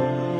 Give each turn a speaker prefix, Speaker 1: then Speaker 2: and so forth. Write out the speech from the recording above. Speaker 1: Lord.